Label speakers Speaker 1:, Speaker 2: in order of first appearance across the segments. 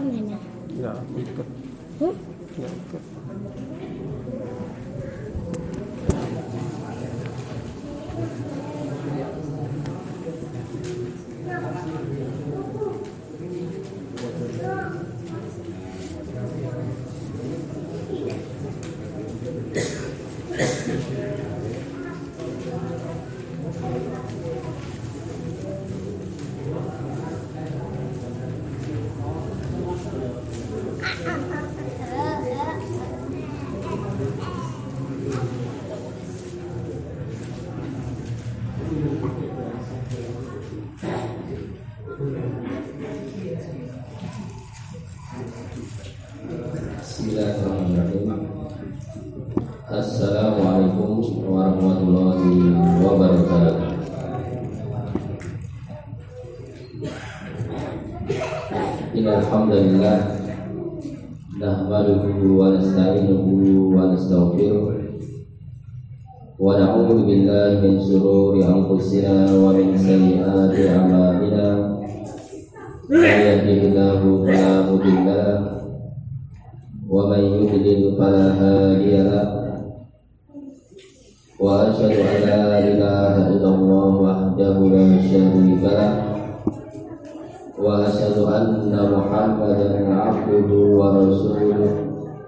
Speaker 1: меня? Да, Innalhamdulillah Nahmaduhu wa nasta'inuhu wa nastaghfiruh Wa na'udzu billahi min shururi anfusina wa min sayyiati a'malina Man yahdihillahu fala mudilla lahu ومن يضلل فلا هادي له واشهد ان لا اله الا الله وحده لا شريك له واشهد ان محمدا عبده ورسوله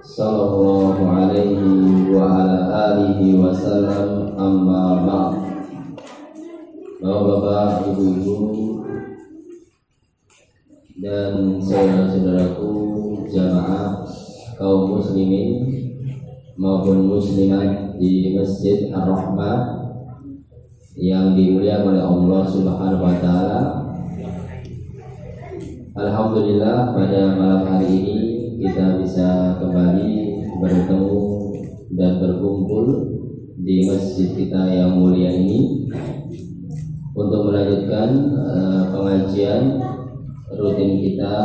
Speaker 1: صلى الله عليه وعلى اله وسلم اما بعد Bapak-bapak, ibu-ibu dan saudara-saudaraku jamaah kaum muslimin maupun muslimat di Masjid Ar-Rahmah yang dimuliakan oleh Allah Subhanahu wa taala. Alhamdulillah pada malam hari ini kita bisa kembali bertemu dan berkumpul di masjid kita yang mulia ini untuk melanjutkan uh, pengajian rutin kita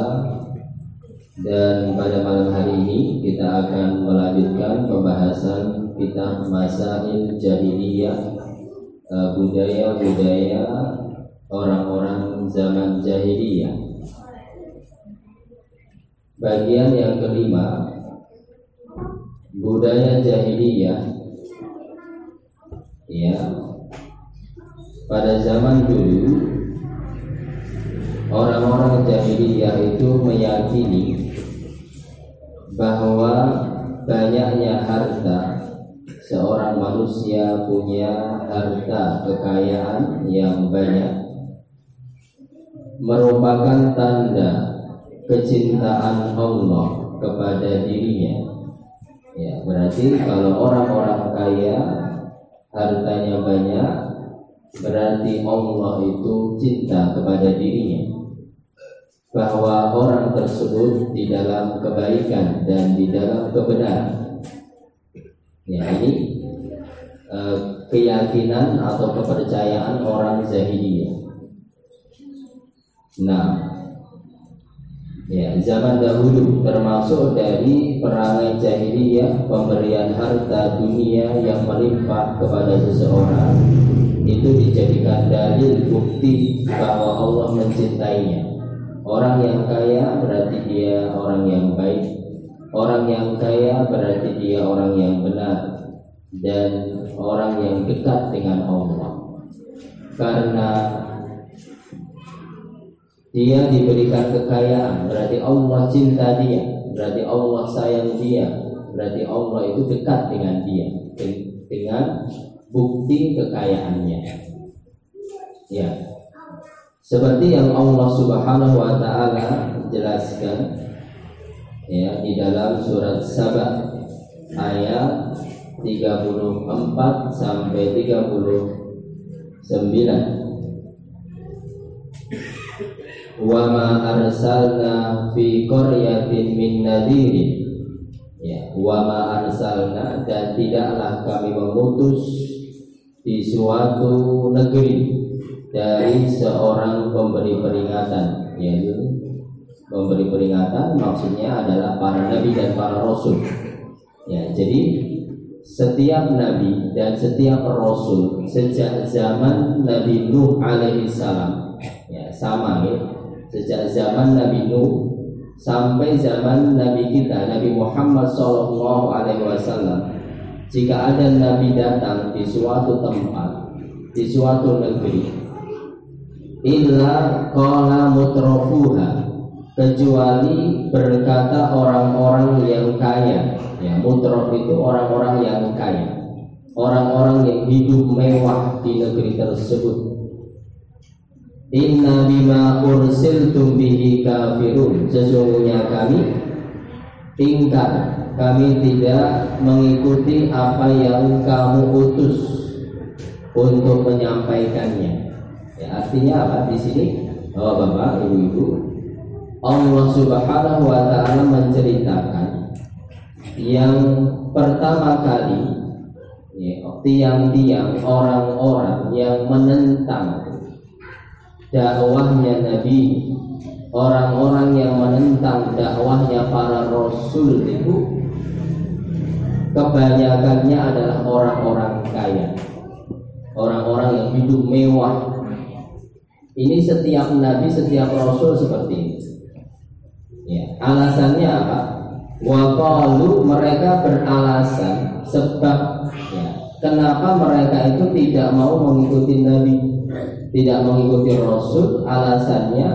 Speaker 1: dan pada malam hari ini kita akan melanjutkan pembahasan kitab Masail Jahiliyah eh, budaya-budaya orang-orang zaman jahiliyah. Bagian yang kelima budaya jahiliyah. Ya. Pada zaman dulu orang-orang jahiliyah itu meyakini bahwa banyaknya harta seorang manusia punya harta kekayaan yang banyak merupakan tanda kecintaan Allah kepada dirinya. Ya, berarti kalau orang-orang kaya hartanya banyak berarti Allah itu cinta kepada dirinya bahwa orang tersebut di dalam kebaikan dan di dalam kebenaran. Ya, ini eh, keyakinan atau kepercayaan orang Zahidiyah. Nah, ya zaman dahulu termasuk dari perangai jahiliyah pemberian harta dunia yang melimpah kepada seseorang itu dijadikan dalil bukti bahwa Allah mencintainya. Orang yang kaya berarti dia orang yang baik. Orang yang kaya berarti dia orang yang benar dan orang yang dekat dengan Allah. Karena dia diberikan kekayaan, berarti Allah cinta dia, berarti Allah sayang dia, berarti Allah itu dekat dengan dia. Dengan bukti kekayaannya. Ya, seperti yang Allah Subhanahu wa taala jelaskan ya di dalam surat Saba ayat 34 sampai 39 Wa ma arsalna fi qaryatin min nadirin ya wa ma arsalna dan tidaklah kami mengutus di suatu negeri dari seorang pemberi peringatan yaitu memberi peringatan maksudnya adalah para nabi dan para rasul. Ya jadi setiap nabi dan setiap rasul sejak zaman Nabi Nuh alaihi salam ya sama ya sejak zaman Nabi Nuh sampai zaman Nabi kita Nabi Muhammad Shallallahu Alaihi Wasallam jika ada Nabi datang di suatu tempat di suatu negeri illa qala mutrafuha kecuali berkata orang-orang yang kaya. Ya mutrof itu orang-orang yang kaya orang-orang yang hidup mewah di negeri tersebut Inna bima ursiltum bihi kafirun. Sesungguhnya kami tingkat kami tidak mengikuti apa yang kamu utus untuk menyampaikannya. Ya artinya apa di sini? Oh, bapak ibu-ibu. Allah Subhanahu wa taala menceritakan yang pertama kali ya, tiang-tiang orang-orang yang menentang dakwahnya Nabi. Orang-orang yang menentang dakwahnya para rasul itu kebanyakannya adalah orang-orang kaya. Orang-orang yang hidup mewah. Ini setiap nabi setiap rasul seperti ini. Ya, alasannya apa? Wakalu mereka beralasan sebab ya, kenapa mereka itu tidak mau mengikuti Nabi, tidak mengikuti Rasul. Alasannya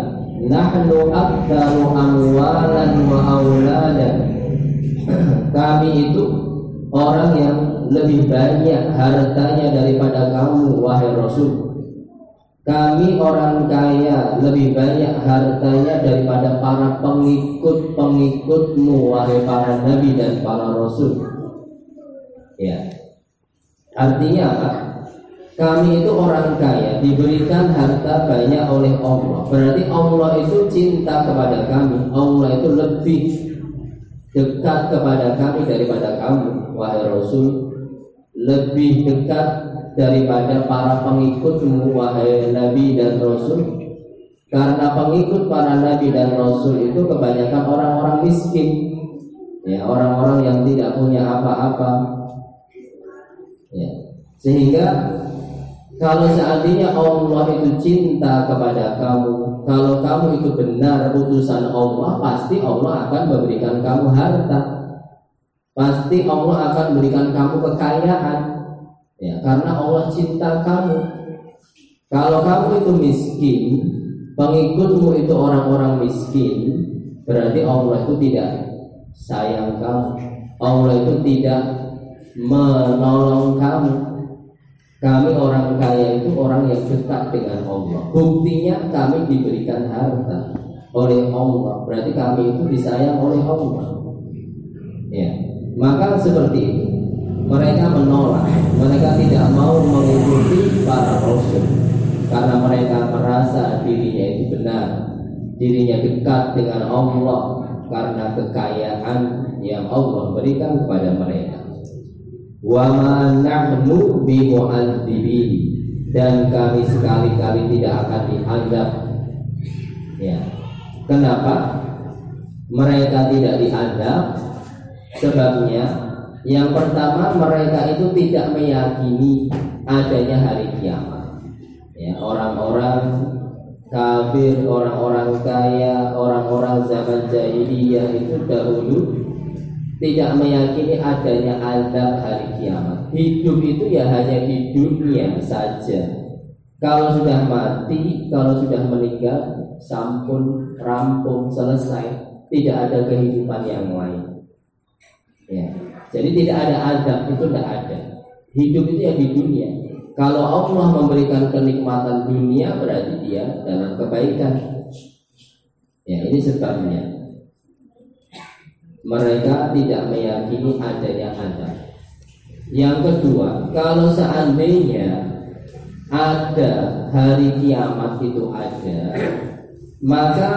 Speaker 1: nahnu aktaru amwalan wa auladan. Kami itu orang yang lebih banyak hartanya daripada kamu wahai Rasul. Kami orang kaya lebih banyak hartanya daripada para pengikut-pengikutmu wahai para nabi dan para rasul. Ya. Artinya apa? Kami itu orang kaya diberikan harta banyak oleh Allah. Berarti Allah itu cinta kepada kami. Allah itu lebih dekat kepada kami daripada kamu wahai rasul. Lebih dekat daripada para pengikutmu wahai Nabi dan Rasul karena pengikut para Nabi dan Rasul itu kebanyakan orang-orang miskin ya orang-orang yang tidak punya apa-apa ya sehingga kalau seandainya Allah itu cinta kepada kamu kalau kamu itu benar utusan Allah pasti Allah akan memberikan kamu harta pasti Allah akan memberikan kamu kekayaan Ya, karena Allah cinta kamu. Kalau kamu itu miskin, pengikutmu itu orang-orang miskin, berarti Allah itu tidak sayang kamu. Allah itu tidak menolong kamu. Kami orang kaya itu orang yang dekat dengan Allah. Buktinya kami diberikan harta oleh Allah. Berarti kami itu disayang oleh Allah. Ya, maka seperti itu mereka menolak, mereka tidak mau mengikuti para rasul karena mereka merasa dirinya itu benar, dirinya dekat dengan Allah karena kekayaan yang Allah berikan kepada mereka. Wa ma nahnu dan kami sekali-kali tidak akan dianggap ya. Kenapa? Mereka tidak dianggap sebabnya yang pertama mereka itu tidak meyakini adanya hari kiamat. Ya, orang-orang kafir, orang-orang kaya, orang-orang zaman jahiliyah itu dahulu tidak meyakini adanya azab hari kiamat. Hidup itu ya hanya di dunia saja. Kalau sudah mati, kalau sudah meninggal, sampun, rampung, selesai, tidak ada kehidupan yang lain. Ya. Jadi tidak ada azab itu tidak ada. Hidup itu ya di dunia. Kalau Allah memberikan kenikmatan dunia berarti dia dalam kebaikan. Ya ini sebabnya. Mereka tidak meyakini adanya azab. Yang kedua, kalau seandainya ada hari kiamat itu ada, maka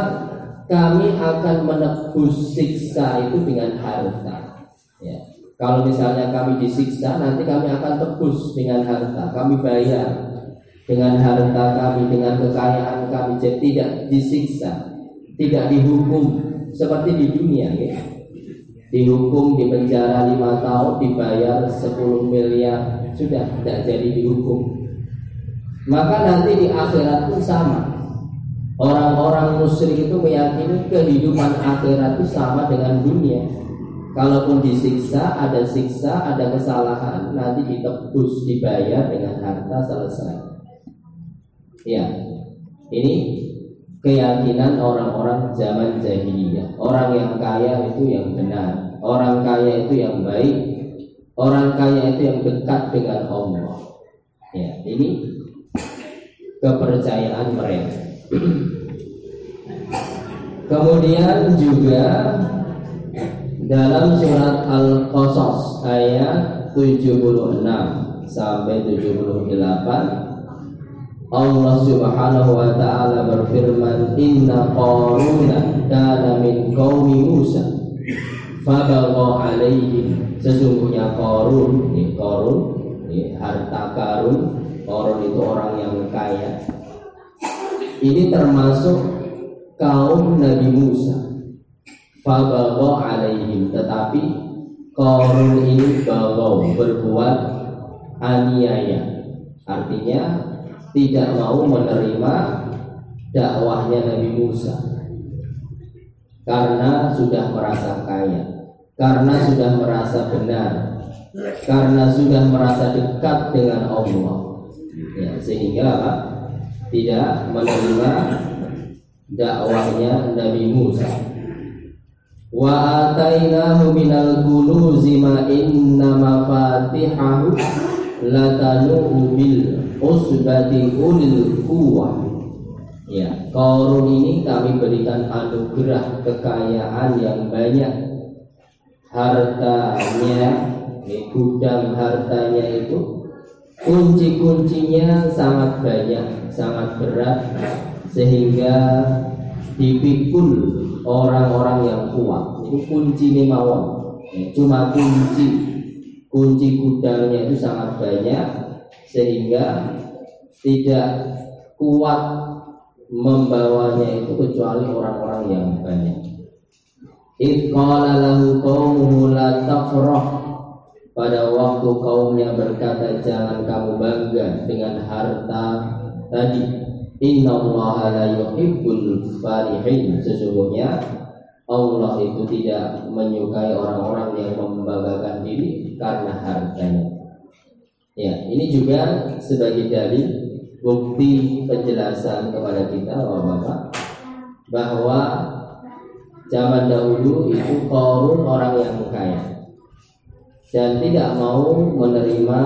Speaker 1: kami akan menebus siksa itu dengan harta. Ya. Kalau misalnya kami disiksa, nanti kami akan tebus dengan harta. Kami bayar dengan harta kami, dengan kekayaan kami. Jadi tidak disiksa, tidak dihukum seperti di dunia. Ya. Dihukum di penjara lima tahun, dibayar 10 miliar, sudah tidak jadi dihukum. Maka nanti di akhirat pun sama. Orang-orang musyrik itu meyakini kehidupan akhirat itu sama dengan dunia. Kalaupun disiksa, ada siksa, ada kesalahan, nanti ditebus, dibayar dengan harta selesai. Ya, ini keyakinan orang-orang zaman jahiliyah. Orang yang kaya itu yang benar, orang kaya itu yang baik, orang kaya itu yang dekat dengan Allah. Ya, ini kepercayaan mereka. Kemudian juga dalam surat Al-Qasas ayat 76 sampai 78 Allah Subhanahu wa taala berfirman inna qaruna kana min qaumi Musa fabagha alaihim sesungguhnya Qarun ini Qarun ini harta karun Qarun itu orang yang kaya. Ini termasuk kaum Nabi Musa. Fabagho alaihim tetapi Korun ini bagau berbuat aniaya. Artinya tidak mau menerima dakwahnya Nabi Musa. Karena sudah merasa kaya Karena sudah merasa benar Karena sudah merasa dekat dengan Allah ya, Sehingga tidak menerima dakwahnya Nabi Musa. Wa atainahu minal kunuzi ma inna mafatihahu latanu bil usbati ulil quwwah. Ya, korun ini kami berikan anugerah kekayaan yang banyak. Hartanya, gudang hartanya itu kunci-kuncinya sangat banyak, sangat berat sehingga dipikul orang-orang yang kuat. Itu kunci ini mawon. Cuma kunci kunci gudangnya itu sangat banyak sehingga tidak kuat membawanya itu kecuali orang-orang yang banyak. Iqala lahu qaumuhu la tafrah. Pada waktu kaumnya berkata jangan kamu bangga dengan harta tadi. Inna Allah la yuhibbul farihin. Sesungguhnya Allah itu tidak menyukai orang-orang yang membanggakan diri karena hartanya. Ya, ini juga sebagai dalil bukti penjelasan kepada kita Bapak-bapak bahwa zaman dahulu itu korun orang yang kaya dan tidak mau menerima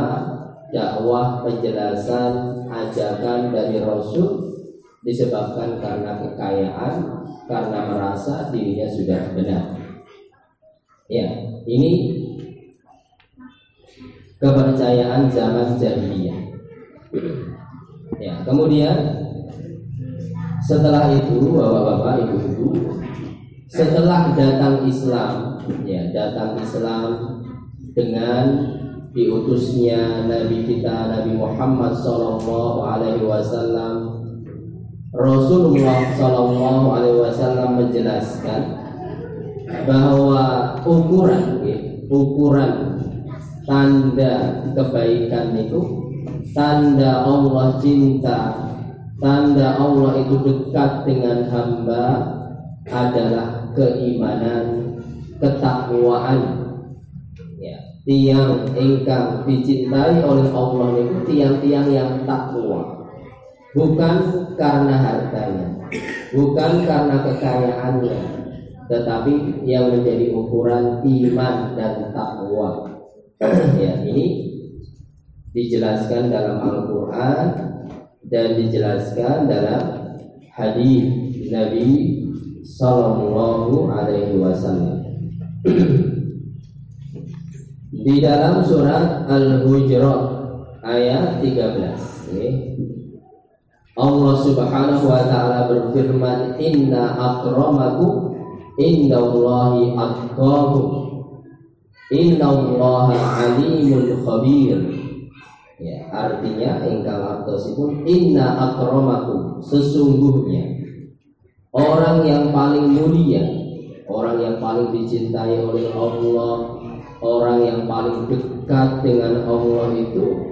Speaker 1: dakwah penjelasan ajakan dari Rasul disebabkan karena kekayaan karena merasa dirinya sudah benar. Ya, ini kepercayaan zaman jahiliyah. Ya, kemudian setelah itu bapak-bapak, ibu-ibu, setelah datang Islam, ya datang Islam dengan diutusnya Nabi kita Nabi Muhammad Sallallahu Alaihi Wasallam Rasulullah Sallallahu Alaihi Wasallam menjelaskan bahwa ukuran ukuran tanda kebaikan itu tanda Allah cinta tanda Allah itu dekat dengan hamba adalah keimanan ketakwaan. Tiang engkang dicintai oleh Allah itu tiang-tiang yang takwa. Bukan karena hartanya bukan karena kekayaannya tetapi yang menjadi ukuran iman dan takwa. Ya ini dijelaskan dalam Al-Quran dan dijelaskan dalam hadis Nabi Sallallahu Alaihi Wasallam. Di dalam surat Al-Hujurat ayat 13 ini Allah Subhanahu wa taala berfirman inna akramakum indallahi atqakum. Innallaha alimul khabir. Ya artinya engkau artosipun inna akramakum sesungguhnya orang yang paling mulia orang yang paling dicintai oleh Allah orang yang paling dekat dengan Allah itu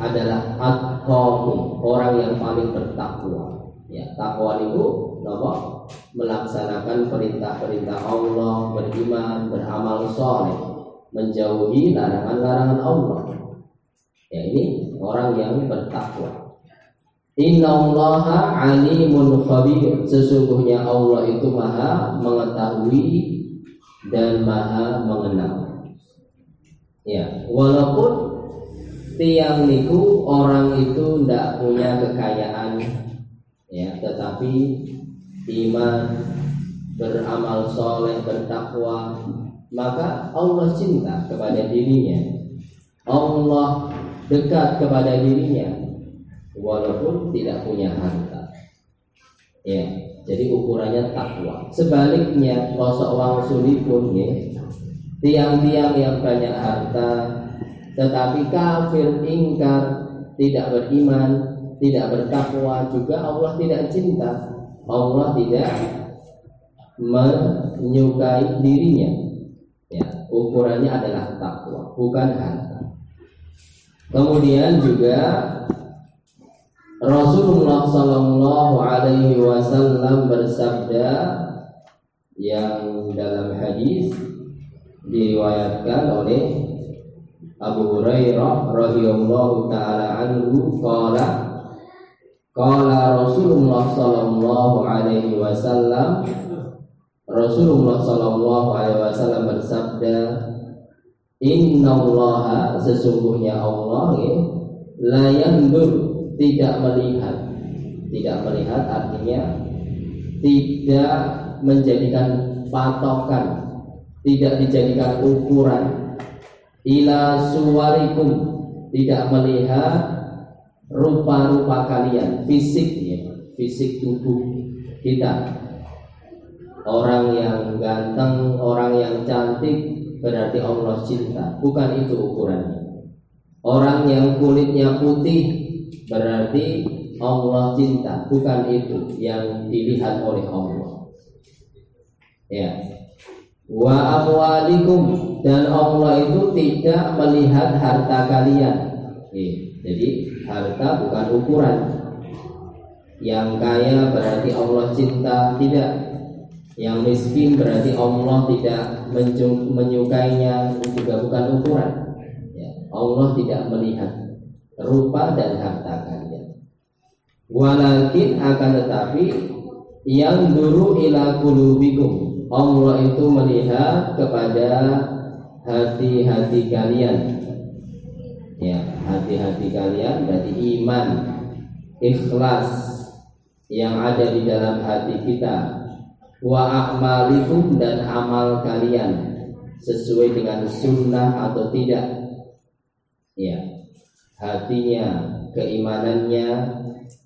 Speaker 1: adalah atqakum, orang yang paling bertakwa. Ya, takwa itu nopo melaksanakan perintah-perintah Allah, beriman, beramal soleh, menjauhi larangan-larangan Allah. Ya ini orang yang bertakwa. Inna Allah alimun khabir. Sesungguhnya Allah itu maha mengetahui dan maha mengenal. Ya, walaupun tiang niku orang itu tidak punya kekayaan ya tetapi iman beramal soleh bertakwa maka Allah cinta kepada dirinya Allah dekat kepada dirinya walaupun tidak punya harta ya jadi ukurannya takwa sebaliknya kosok wang pun ya tiang-tiang yang banyak harta tetapi kafir ingkar tidak beriman tidak bertakwa juga Allah tidak cinta. Allah tidak menyukai dirinya. Ya, ukurannya adalah takwa, bukan harta. Kemudian juga Rasulullah Shallallahu Alaihi Wasallam bersabda yang dalam hadis diriwayatkan oleh Abu Hurairah radhiyallahu taala anhu qala Qala Rasulullah sallallahu alaihi wasallam. Rasulullah sallallahu alaihi wasallam bersabda Inna Allah sesungguhnya Allah ya, la yandur tidak melihat tidak melihat artinya tidak menjadikan patokan tidak dijadikan ukuran ila suwarikum tidak melihat rupa-rupa kalian, fisik ya, fisik tubuh kita. Orang yang ganteng, orang yang cantik berarti Allah cinta. Bukan itu ukurannya. Orang yang kulitnya putih berarti Allah cinta. Bukan itu yang dilihat oleh Allah. Ya. Wa amwalikum dan Allah itu tidak melihat harta kalian. Ya. Jadi harta bukan ukuran. Yang kaya berarti Allah cinta, tidak. Yang miskin berarti Allah tidak menyukainya, juga bukan ukuran. Ya, Allah tidak melihat rupa dan harta kalian. Walakin akan tetapi yang dulu ila kulubikum. Allah itu melihat kepada hati-hati kalian ya hati-hati kalian berarti iman ikhlas yang ada di dalam hati kita wa a'malikum dan amal kalian sesuai dengan sunnah atau tidak ya hatinya keimanannya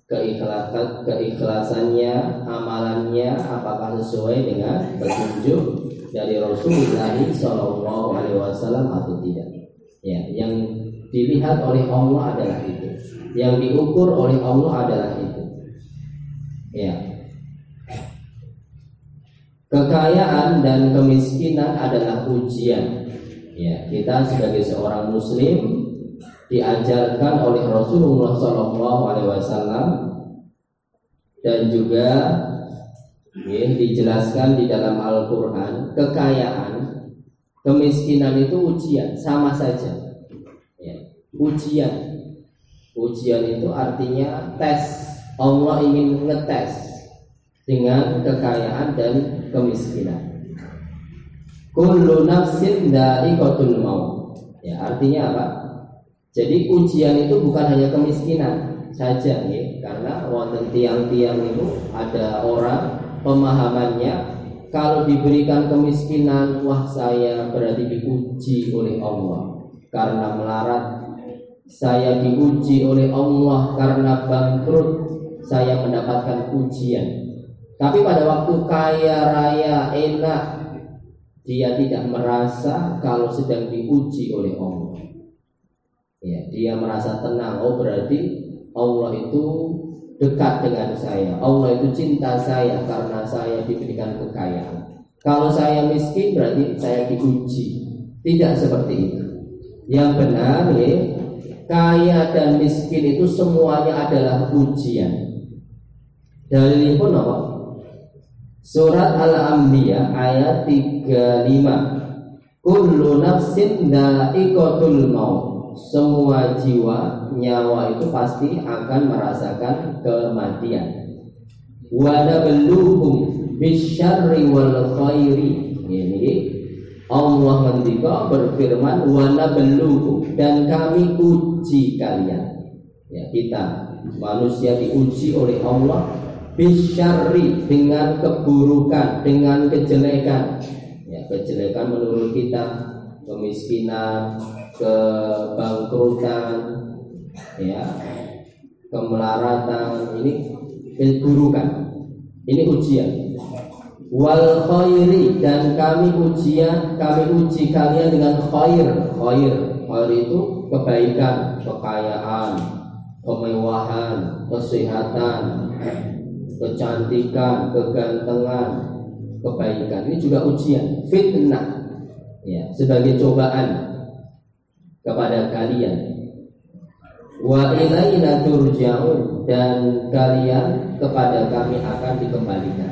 Speaker 1: keikhlasan keikhlasannya amalannya apakah sesuai dengan petunjuk dari Rasulullah Shallallahu Alaihi Wasallam atau tidak ya yang dilihat oleh Allah adalah itu. Yang diukur oleh Allah adalah itu. Ya. Kekayaan dan kemiskinan adalah ujian. Ya, kita sebagai seorang muslim diajarkan oleh Rasulullah SAW dan juga ya, dijelaskan di dalam Al-Quran kekayaan kemiskinan itu ujian sama saja ujian. Ujian itu artinya tes. Allah ingin ngetes dengan kekayaan dan kemiskinan. Kullu nafsin dha'iqatul maut. Ya, artinya apa? Jadi ujian itu bukan hanya kemiskinan saja ya, karena wonten tiang-tiang itu ada orang pemahamannya kalau diberikan kemiskinan wah saya berarti diuji oleh Allah. Karena melarat saya diuji oleh Allah. Karena bangkrut saya mendapatkan ujian tapi pada waktu kaya raya enak dia tidak merasa kalau sedang diuji oleh Allah ya dia merasa tenang oh berarti Allah itu dekat dengan saya Allah itu cinta saya karena saya diberikan kekayaan kalau saya miskin berarti saya diuji tidak seperti itu yang benar ya kaya dan miskin itu semuanya adalah ujian. Dalilipun apa? Surat Al-Anbiya ayat 35. Kullu nafsin maut. Semua jiwa, nyawa itu pasti akan merasakan kematian. Wa nabluhum bisyarri wal khairi. Ini Allah mendika berfirman wa nabluhum dan kami uji kalian. Ya, kita manusia diuji oleh Allah bisyari dengan keburukan, dengan kejelekan. Ya, kejelekan menurut kita kemiskinan, kebangkrutan, ya, kemelaratan, ini keburukan. Ini ujian. Wal khairi dan kami ujian, kami uji kalian dengan khair. Khair, khair itu kebaikan, kekayaan, kemewahan, kesehatan, kecantikan, kegantengan, kebaikan. Ini juga ujian, fitnah. Ya, sebagai cobaan kepada kalian. Wa ilaina turja'un dan kalian kepada kami akan dikembalikan.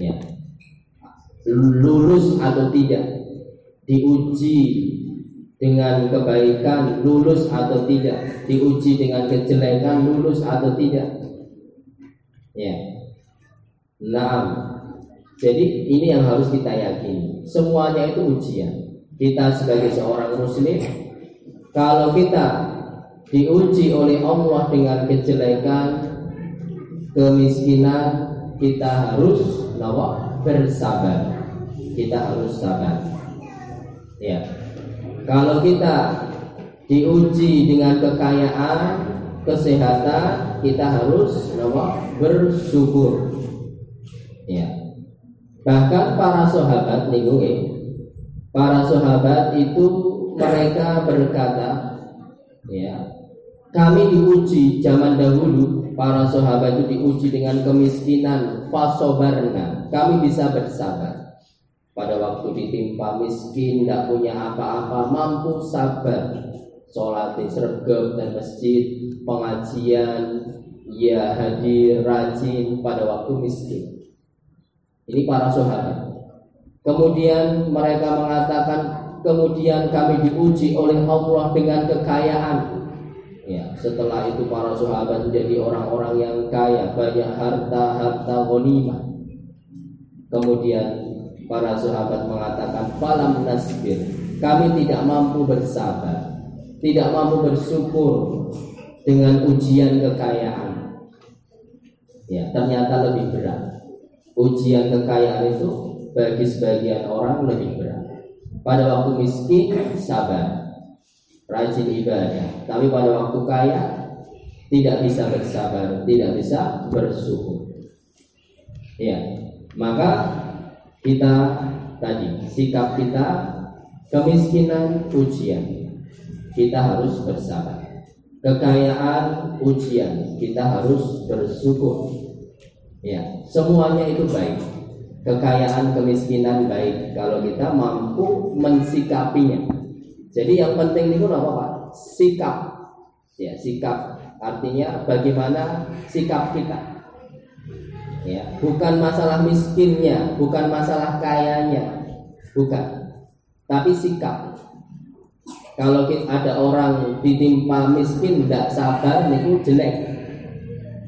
Speaker 1: Ya. Lulus atau tidak diuji dengan kebaikan lulus atau tidak diuji dengan kejelekan lulus atau tidak Ya. Nah, jadi ini yang harus kita yakini. Semuanya itu ujian. Kita sebagai seorang muslim, kalau kita diuji oleh Allah dengan kejelekan, kemiskinan, kita harus nawa bersabar. Kita harus sabar. Ya. Kalau kita diuji dengan kekayaan, kesehatan, kita harus nawa bersyukur. Ya. Bahkan para sahabat nih para sahabat itu mereka berkata, ya, kami diuji zaman dahulu para sahabat itu diuji dengan kemiskinan fasobarna kami bisa bersabar pada waktu ditimpa miskin tidak punya apa-apa mampu sabar sholat sergap dan masjid pengajian ia hadir rajin pada waktu miskin. Ini para sahabat. Kemudian mereka mengatakan, kemudian kami diuji oleh Allah dengan kekayaan. Ya, setelah itu para sahabat menjadi orang-orang yang kaya, banyak harta, harta ghanimah. Kemudian para sahabat mengatakan, "Falam nasbir." Kami tidak mampu bersabar, tidak mampu bersyukur dengan ujian kekayaan ya ternyata lebih berat. Ujian kekayaan itu bagi sebagian orang lebih berat. Pada waktu miskin sabar, rajin ibadah, tapi pada waktu kaya tidak bisa bersabar, tidak bisa bersyukur. Ya, maka kita tadi sikap kita kemiskinan ujian, kita harus bersabar. Kekayaan ujian, kita harus bersyukur. Ya, semuanya itu baik. Kekayaan, kemiskinan baik kalau kita mampu mensikapinya. Jadi yang penting itu apa Pak? Sikap. Ya, sikap artinya bagaimana sikap kita. Ya, bukan masalah miskinnya, bukan masalah kayanya, bukan. Tapi sikap. Kalau ada orang ditimpa miskin tidak sabar, itu jelek.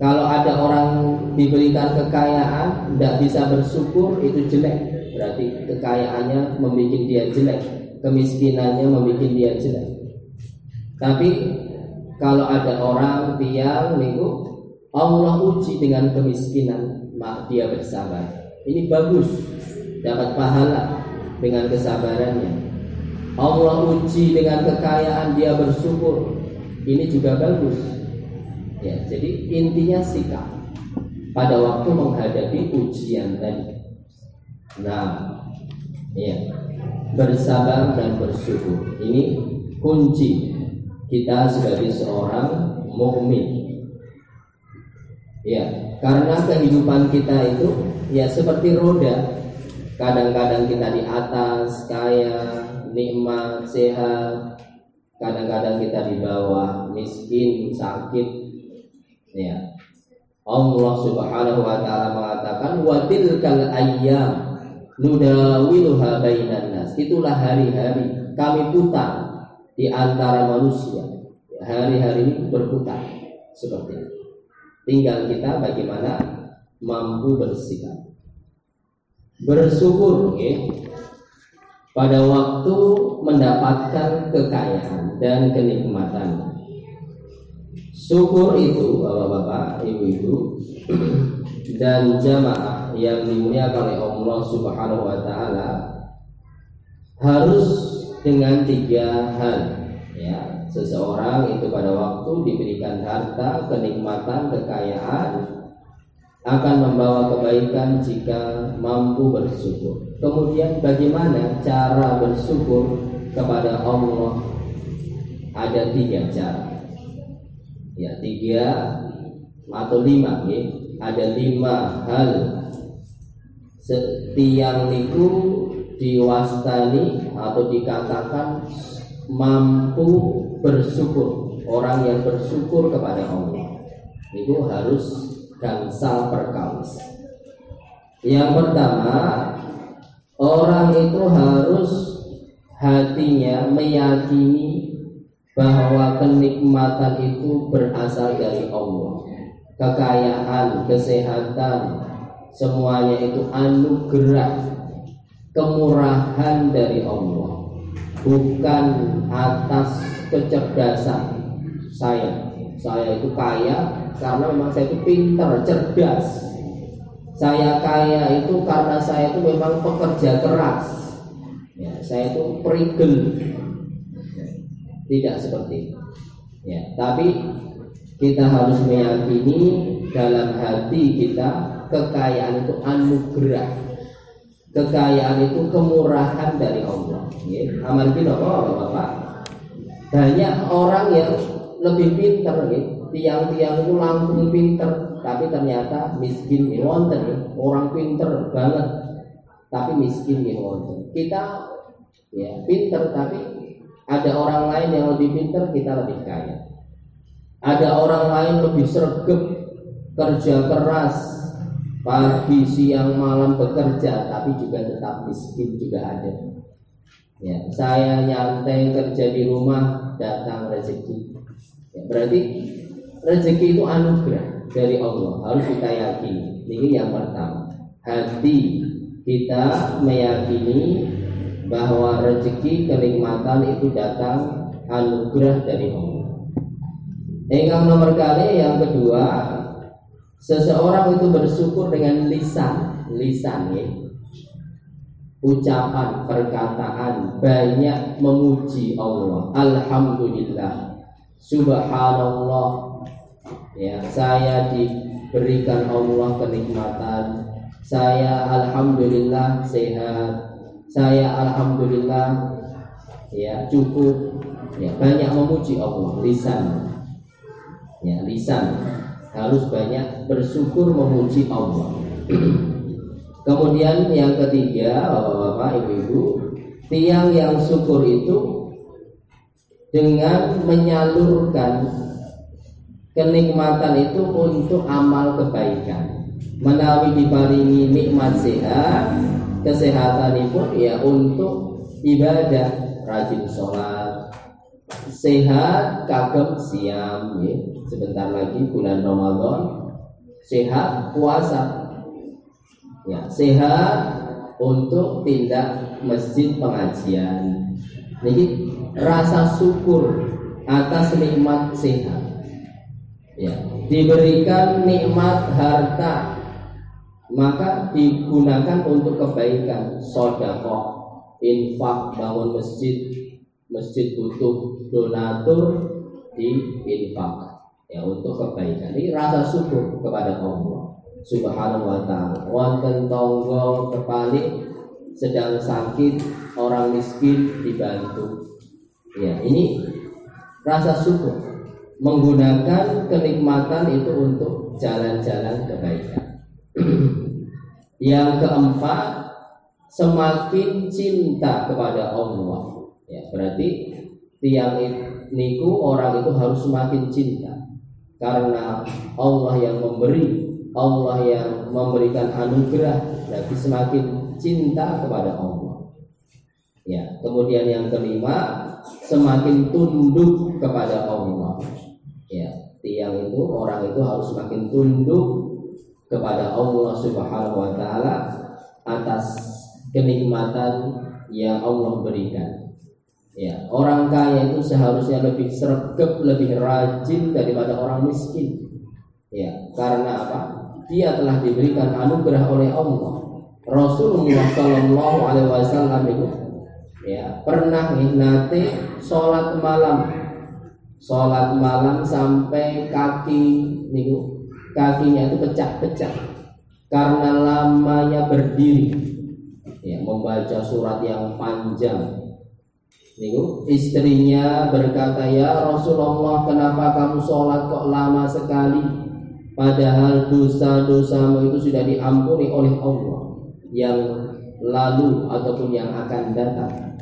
Speaker 1: Kalau ada orang diberikan kekayaan tidak bisa bersyukur itu jelek. Berarti kekayaannya membuat dia jelek, kemiskinannya membuat dia jelek. Tapi kalau ada orang tiang niku Allah uji dengan kemiskinan, mak dia bersabar. Ini bagus, dapat pahala dengan kesabarannya. Allah uji dengan kekayaan dia bersyukur. Ini juga bagus Ya, jadi intinya sikap pada waktu menghadapi ujian tadi. Nah, ya, bersabar dan bersyukur. Ini kunci kita sebagai seorang mukmin. Ya, karena kehidupan kita itu ya seperti roda. Kadang-kadang kita di atas, kaya, nikmat, sehat. Kadang-kadang kita di bawah, miskin, sakit, Ya. Allah Subhanahu wa taala mengatakan wa tilkal ayyam nudawiluha bainan nas. Itulah hari-hari kami putar di antara manusia. Hari-hari ini berputar seperti itu. Tinggal kita bagaimana mampu bersikap. Bersyukur, okay? pada waktu mendapatkan kekayaan dan kenikmatan. Syukur itu bapak-bapak, ibu-ibu. Dan jamaah yang dimuliakan oleh Allah Subhanahu wa taala harus dengan tiga hal ya. Seseorang itu pada waktu diberikan harta kenikmatan kekayaan akan membawa kebaikan jika mampu bersyukur. Kemudian bagaimana cara bersyukur kepada Allah? Ada tiga cara ya tiga atau lima ya. ada lima hal. Setiang niku diwastani atau dikatakan mampu bersyukur. Orang yang bersyukur kepada Allah. Itu harus gansal perkawis. Yang pertama orang itu harus hatinya meyakini bahwa kenikmatan itu berasal dari Allah. Kekayaan, kesehatan, semuanya itu anugerah, kemurahan dari Allah, bukan atas kecerdasan saya. Saya itu kaya karena memang saya itu pintar, cerdas. Saya kaya itu karena saya itu memang pekerja keras. Ya, saya itu perigel, tidak seperti itu. Ya, tapi kita harus meyakini dalam hati kita kekayaan itu anugerah. Kekayaan itu kemurahan dari Allah. Ya, aman kita oh, Bapak. Banyak orang yang lebih pintar ya. Tiang-tiang itu langsung pintar, tapi ternyata miskin ya wonten ya. Orang pintar banget, tapi miskin ya wonten. Kita ya pintar tapi ada orang lain yang lebih pintar, kita lebih kaya. Ada orang lain lebih sergap, kerja keras, pagi, siang, malam bekerja, tapi juga tetap miskin juga ada. Ya, saya nyantai kerja di rumah, datang rezeki. Ya, berarti rezeki itu anugerah dari Allah, harus kita yakini. Ini yang pertama. Hati kita meyakini bahwa rezeki kenikmatan itu datang anugerah dari Allah. Yang nomor kali yang kedua, seseorang itu bersyukur dengan lisan, lisan ya. Ucapan, perkataan banyak memuji Allah. Alhamdulillah. Subhanallah. Ya, saya diberikan Allah kenikmatan. Saya alhamdulillah sehat saya alhamdulillah ya cukup. Ya banyak memuji Allah lisan. Ya lisan. Harus banyak bersyukur memuji Allah. Kemudian yang ketiga bapak-bapak ibu-ibu tiang yang syukur itu dengan menyalurkan kenikmatan itu untuk amal kebaikan. Menawi diparingi nikmat sehat kesehatan itu ya untuk ibadah rajin sholat. Sehat kagem siam ya. sebentar lagi bulan Ramadan. Sehat puasa. Ya sehat untuk tindak masjid pengajian. Jadi rasa syukur atas nikmat sehat. Ya diberikan nikmat harta maka digunakan untuk kebaikan. Sodako infak bangun masjid masjid butuh donatur di infak. Ya untuk kebaikan. Ini rasa syukur kepada Allah subhanahu wa ta'ala. Wonten tonggo kepalik sedang sakit orang miskin dibantu. Ya ini rasa syukur. Menggunakan kenikmatan itu untuk jalan-jalan kebaikan Yang keempat, semakin cinta kepada Allah. Ya, berarti tiang niku orang itu harus semakin cinta. karena Allah yang memberi, Allah yang memberikan anugerah, berarti semakin cinta kepada Allah. Ya, kemudian yang kelima, semakin tunduk kepada Allah. Ya, tiang itu orang itu harus semakin tunduk kepada Allah Subhanahu wa taala atas kenikmatan yang Allah berikan. Ya, orang kaya itu seharusnya lebih sergap, lebih rajin daripada orang miskin. Ya, karena apa? Dia telah diberikan anugerah oleh Allah. Rasulullah Shallallahu Alaihi Wasallam itu ya pernah nanti sholat malam, sholat malam sampai kaki nih kakinya itu pecah-pecah. Karena lamanya berdiri. Ya membaca surat yang panjang. Niku istrinya berkata ya Rasulullah kenapa kamu sholat kok lama sekali? Padahal dosa-dosamu itu sudah diampuni oleh Allah Yang lalu ataupun yang akan datang.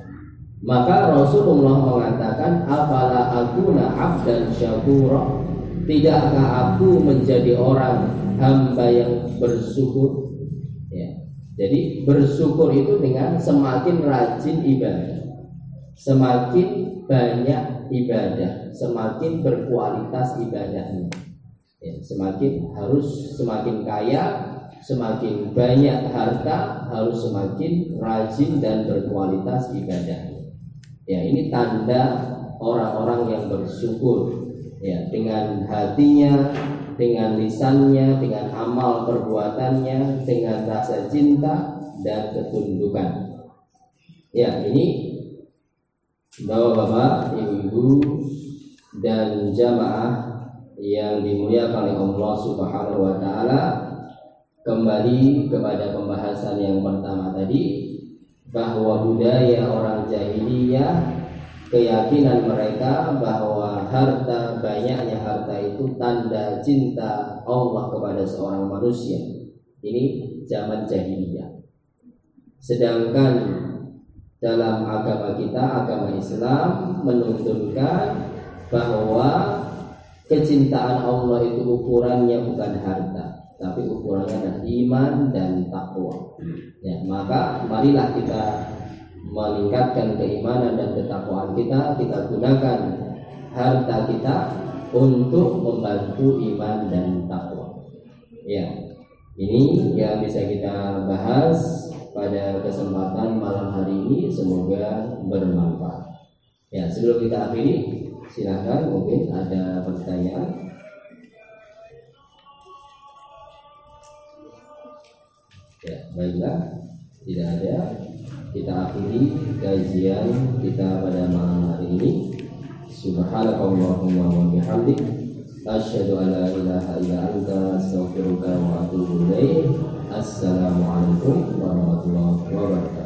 Speaker 1: Maka Rasulullah mengatakan Afala akuna abdan syakura Tidakkah aku menjadi orang hamba yang bersyukur ya. Jadi bersyukur itu dengan semakin rajin ibadah semakin banyak ibadah, semakin berkualitas ibadahnya. Ya, semakin harus semakin kaya, semakin banyak harta, harus semakin rajin dan berkualitas ibadahnya. Ya, ini tanda orang-orang yang bersyukur. Ya, dengan hatinya, dengan lisannya, dengan amal perbuatannya, dengan rasa cinta dan ketundukan. Ya, ini Bapak-bapak, ibu-ibu dan jamaah yang dimuliakan oleh Allah Subhanahu wa taala kembali kepada pembahasan yang pertama tadi bahwa budaya orang jahiliyah keyakinan mereka bahwa harta banyaknya harta itu tanda cinta Allah kepada seorang manusia. Ini zaman jahiliyah. Sedangkan dalam agama kita, agama Islam menuntunkan bahwa kecintaan Allah itu ukurannya bukan harta, tapi ukurannya adalah iman dan takwa. Ya, maka marilah kita meningkatkan keimanan dan ketakwaan kita, kita gunakan harta kita untuk membantu iman dan takwa. Ya, ini yang bisa kita bahas pada kesempatan malam hari ini semoga bermanfaat. Ya, sebelum kita akhiri, silakan mungkin ada pertanyaan. Ya, baiklah, tidak ada. Kita akhiri kajian kita pada malam hari ini. Subhanakallahumma wa bihamdik asyhadu an la ilaha anta astaghfiruka wa atubu ilaik. Assalamualaikum warahmatullahi wabarakatuh.